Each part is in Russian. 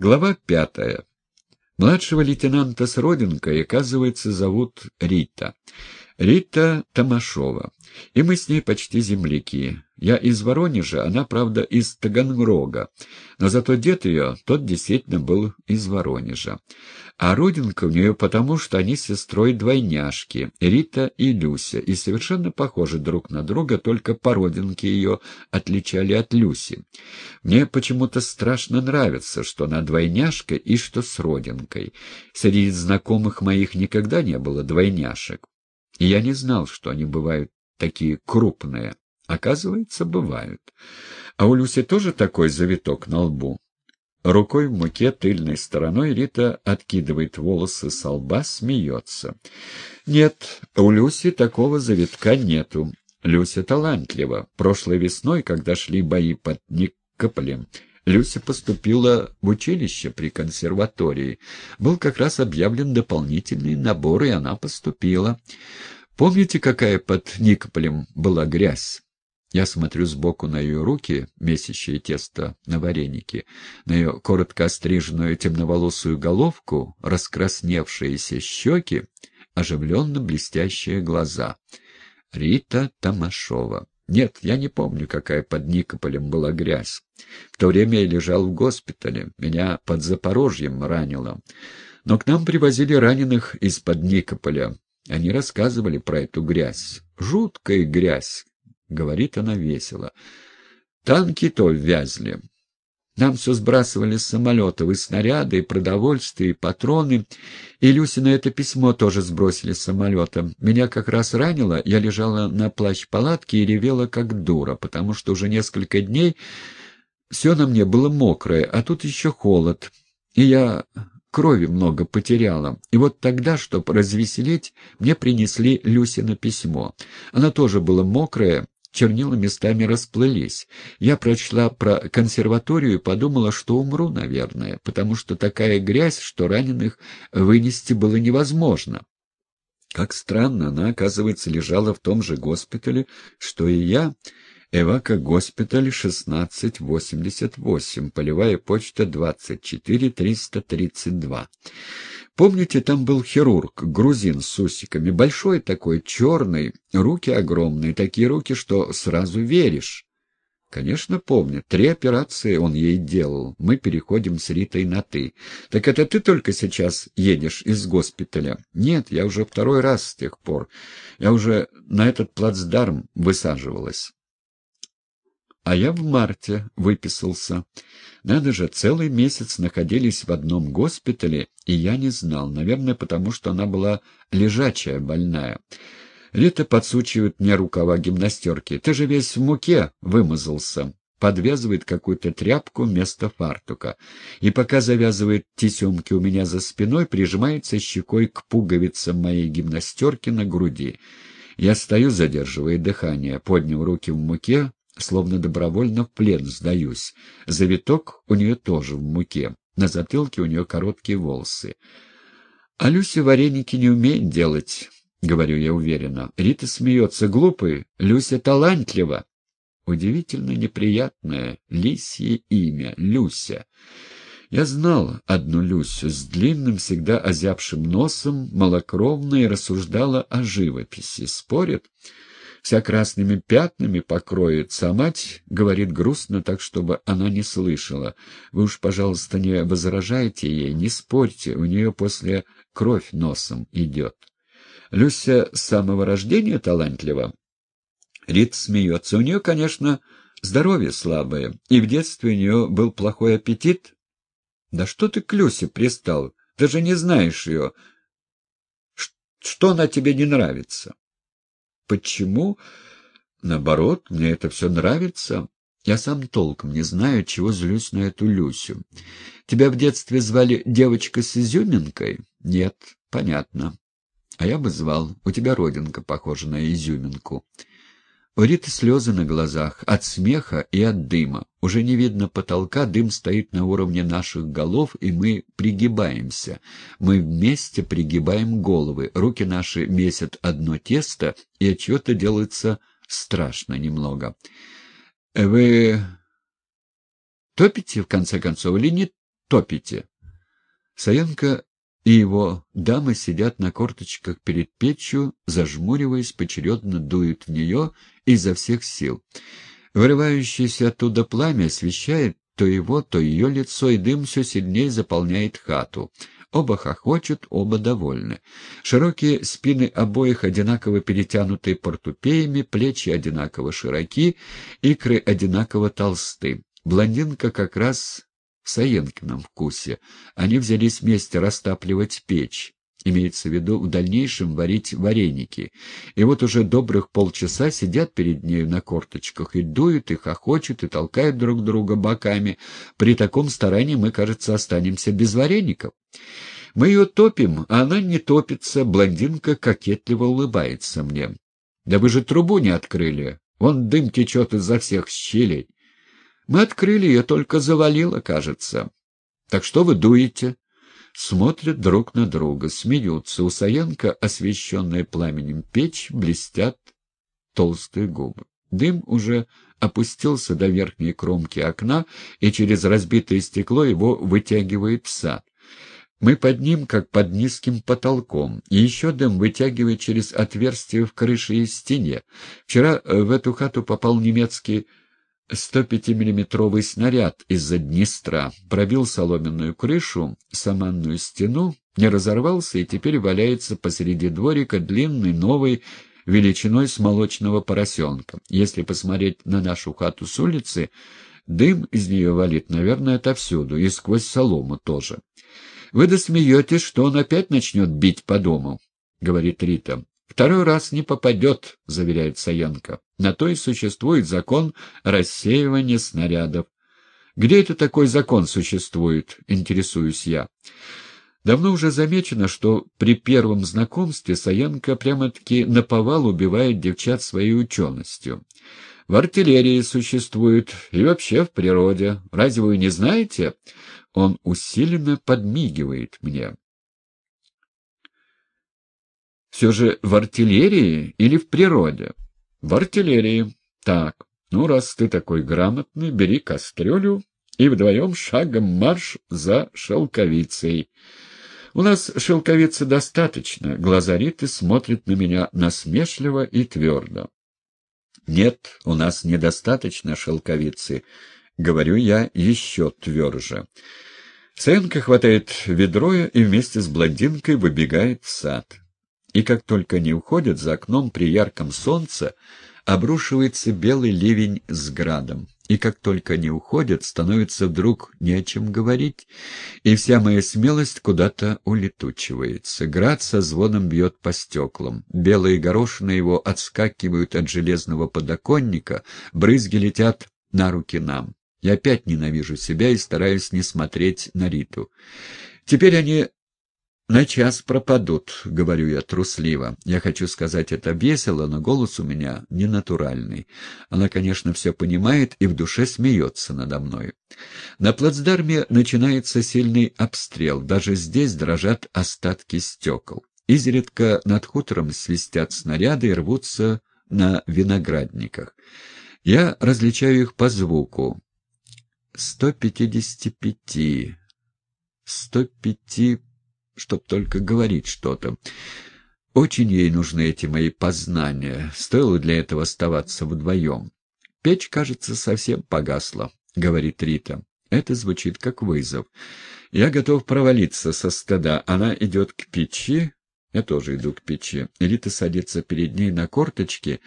Глава пятая. Младшего лейтенанта с родинкой, оказывается, зовут Рита. Рита Тамашова. И мы с ней почти земляки. Я из Воронежа, она, правда, из Таганрога. Но зато дед ее, тот действительно был из Воронежа. А родинка у нее потому, что они с сестрой двойняшки, Рита и Люся, и совершенно похожи друг на друга, только по родинке ее отличали от Люси. Мне почему-то страшно нравится, что она двойняшка и что с родинкой. Среди знакомых моих никогда не было двойняшек. Я не знал, что они бывают такие крупные. Оказывается, бывают. А у Люси тоже такой завиток на лбу. Рукой в муке тыльной стороной Рита откидывает волосы со лба, смеется. Нет, у Люси такого завитка нету. Люся талантлива. Прошлой весной, когда шли бои под Никополем, Люся поступила в училище при консерватории. Был как раз объявлен дополнительный набор, и она поступила. Помните, какая под Никополем была грязь? Я смотрю сбоку на ее руки, месящее тесто на варенике, на ее коротко остриженную темноволосую головку, раскрасневшиеся щеки, оживленно блестящие глаза. Рита Тамашова. Нет, я не помню, какая под Никополем была грязь. В то время я лежал в госпитале, меня под Запорожьем ранило. Но к нам привозили раненых из-под Никополя. Они рассказывали про эту грязь. Жуткая грязь, — говорит она весело. Танки то ввязли. Нам все сбрасывали с самолетов, и снаряды, и продовольствие, и патроны. И Люси на это письмо тоже сбросили с самолета. Меня как раз ранило, я лежала на плащ-палатке и ревела как дура, потому что уже несколько дней все на мне было мокрое, а тут еще холод. И я крови много потеряла. И вот тогда, чтобы развеселить, мне принесли Люсина письмо. Оно тоже было мокрое, чернила местами расплылись. Я прочла про консерваторию и подумала, что умру, наверное, потому что такая грязь, что раненых вынести было невозможно. Как странно, она, оказывается, лежала в том же госпитале, что и я. Эвако-госпиталь 1688, полевая почта 24332. Помните, там был хирург, грузин с усиками, большой такой, черный, руки огромные, такие руки, что сразу веришь. Конечно, помню. Три операции он ей делал. Мы переходим с Ритой на «ты». Так это ты только сейчас едешь из госпиталя? Нет, я уже второй раз с тех пор. Я уже на этот плацдарм высаживалась. А я в марте выписался. Надо же, целый месяц находились в одном госпитале, и я не знал, наверное, потому что она была лежачая, больная. Рита подсучивает мне рукава гимнастерки. «Ты же весь в муке вымазался» подвязывает какую-то тряпку вместо фартука. И пока завязывает тесемки у меня за спиной, прижимается щекой к пуговицам моей гимнастерки на груди. Я стою, задерживая дыхание, поднял руки в муке, словно добровольно в плен сдаюсь. Завиток у нее тоже в муке. На затылке у нее короткие волосы. А Люся вареники не умеет делать, — говорю я уверенно. Рита смеется. Глупый. Люся талантлива. Удивительно неприятное лисье имя — Люся. Я знал одну Люсю с длинным, всегда озябшим носом, малокровной, рассуждала о живописи. Спорит? Вся красными пятнами покроется, а мать говорит грустно так, чтобы она не слышала. Вы уж, пожалуйста, не возражайте ей, не спорьте, у нее после кровь носом идет. Люся с самого рождения талантлива. Рит смеется. У нее, конечно, здоровье слабое, и в детстве у нее был плохой аппетит. Да что ты к Люсе пристал? Ты же не знаешь ее. Что она тебе не нравится? Почему? Наоборот, мне это все нравится. Я сам толком не знаю, чего злюсь на эту Люсю. Тебя в детстве звали девочка с изюминкой? Нет, понятно. А я бы звал. У тебя родинка похожа на изюминку. У Риты слезы на глазах от смеха и от дыма. Уже не видно потолка, дым стоит на уровне наших голов, и мы пригибаемся. Мы вместе пригибаем головы, руки наши месят одно тесто, и от чего-то делается страшно немного. Вы топите, в конце концов, или не топите? Саенко и его дамы сидят на корточках перед печью, зажмуриваясь, поочередно дуют в нее изо всех сил. Вырывающееся оттуда пламя освещает то его, то ее лицо, и дым все сильнее заполняет хату. Оба хохочут, оба довольны. Широкие спины обоих одинаково перетянуты портупеями, плечи одинаково широки, икры одинаково толсты. Блондинка как раз Саенкином вкусе. Они взялись вместе растапливать печь имеется в виду в дальнейшем варить вареники. И вот уже добрых полчаса сидят перед нею на корточках и дуют, и хохочут, и толкают друг друга боками. При таком старании мы, кажется, останемся без вареников. Мы ее топим, а она не топится, блондинка кокетливо улыбается мне. Да вы же трубу не открыли, вон дым течет изо всех щелей. Мы открыли ее, только завалило, кажется. Так что вы дуете? смотрят друг на друга, смеются. У Саенко, освещенная пламенем печь, блестят толстые губы. Дым уже опустился до верхней кромки окна, и через разбитое стекло его вытягивает в сад. Мы под ним, как под низким потолком, и еще дым вытягивает через отверстие в крыше и стене. Вчера в эту хату попал немецкий 105-миллиметровый снаряд из-за Днестра пробил соломенную крышу, саманную стену, не разорвался и теперь валяется посреди дворика длинный новый величиной с молочного поросенка. Если посмотреть на нашу хату с улицы, дым из нее валит, наверное, отовсюду, и сквозь солому тоже. «Вы досмеетесь, что он опять начнет бить по дому», — говорит Рита. «Второй раз не попадет», — заверяет Саенко. На то и существует закон рассеивания снарядов. Где это такой закон существует, интересуюсь я. Давно уже замечено, что при первом знакомстве Саенко прямо-таки наповал убивает девчат своей ученостью. В артиллерии существует и вообще в природе. Разве вы не знаете? Он усиленно подмигивает мне. Все же в артиллерии или в природе? В артиллерии. Так, ну, раз ты такой грамотный, бери кастрюлю и вдвоем шагом марш за шелковицей. У нас шелковицы достаточно. Глаза Риты смотрят на меня насмешливо и твердо. Нет, у нас недостаточно шелковицы. Говорю я еще тверже. Сенка хватает ведро и вместе с блондинкой выбегает в сад. И как только они уходят, за окном при ярком солнце обрушивается белый ливень с градом. И как только они уходят, становится вдруг не о чем говорить, и вся моя смелость куда-то улетучивается. Град со звоном бьет по стеклам. Белые горошины его отскакивают от железного подоконника, брызги летят на руки нам. Я опять ненавижу себя и стараюсь не смотреть на Риту. Теперь они «На час пропадут», — говорю я трусливо. Я хочу сказать это весело, но голос у меня ненатуральный. Она, конечно, все понимает и в душе смеется надо мной. На плацдарме начинается сильный обстрел. Даже здесь дрожат остатки стекол. Изредка над хутором свистят снаряды и рвутся на виноградниках. Я различаю их по звуку. Сто пятидесяти пяти, сто пяти чтоб только говорить что-то. Очень ей нужны эти мои познания. Стоило для этого оставаться вдвоем. Печь, кажется, совсем погасла, — говорит Рита. Это звучит как вызов. Я готов провалиться со стыда. Она идет к печи, я тоже иду к печи. Рита садится перед ней на корточки.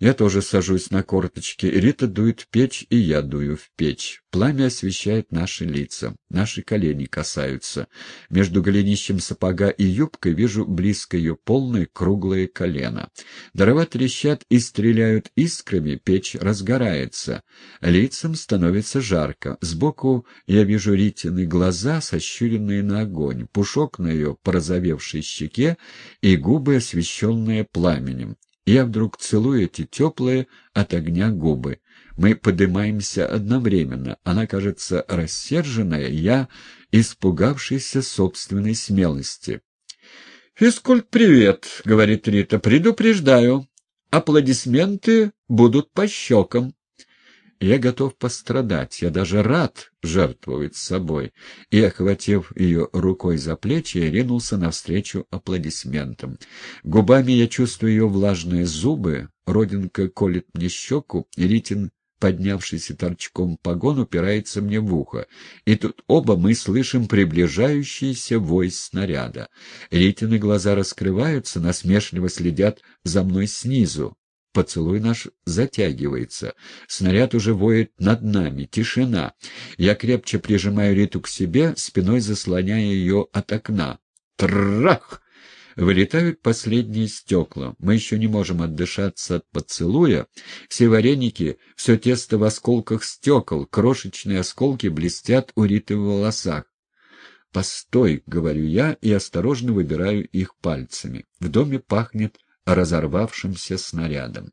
Я тоже сажусь на корточки. Рита дует в печь, и я дую в печь. Пламя освещает наши лица. Наши колени касаются. Между голенищем сапога и юбкой вижу близко ее полное круглое колено. Дрова трещат и стреляют искрами, печь разгорается. Лицам становится жарко. Сбоку я вижу Ритины глаза, сощуренные на огонь, пушок на ее порозовевшей щеке и губы, освещенные пламенем. Я вдруг целую эти теплые от огня губы. Мы поднимаемся одновременно. Она кажется рассерженная, я испугавшийся собственной смелости. «Физкульт, привет!» — говорит Рита. «Предупреждаю. Аплодисменты будут по щекам». Я готов пострадать, я даже рад жертвовать собой. И, охватив ее рукой за плечи, я ринулся навстречу аплодисментам. Губами я чувствую ее влажные зубы, родинка колет мне щеку, Ритин поднявшийся торчком погон, упирается мне в ухо. И тут оба мы слышим приближающийся вой снаряда. Ритины глаза раскрываются, насмешливо следят за мной снизу. Поцелуй наш затягивается. Снаряд уже воет над нами. Тишина. Я крепче прижимаю Риту к себе, спиной заслоняя ее от окна. Трах! Вылетают последние стекла. Мы еще не можем отдышаться от поцелуя. Все вареники, все тесто в осколках стекол, крошечные осколки блестят у Риты в волосах. «Постой», — говорю я и осторожно выбираю их пальцами. В доме пахнет разорвавшимся снарядом.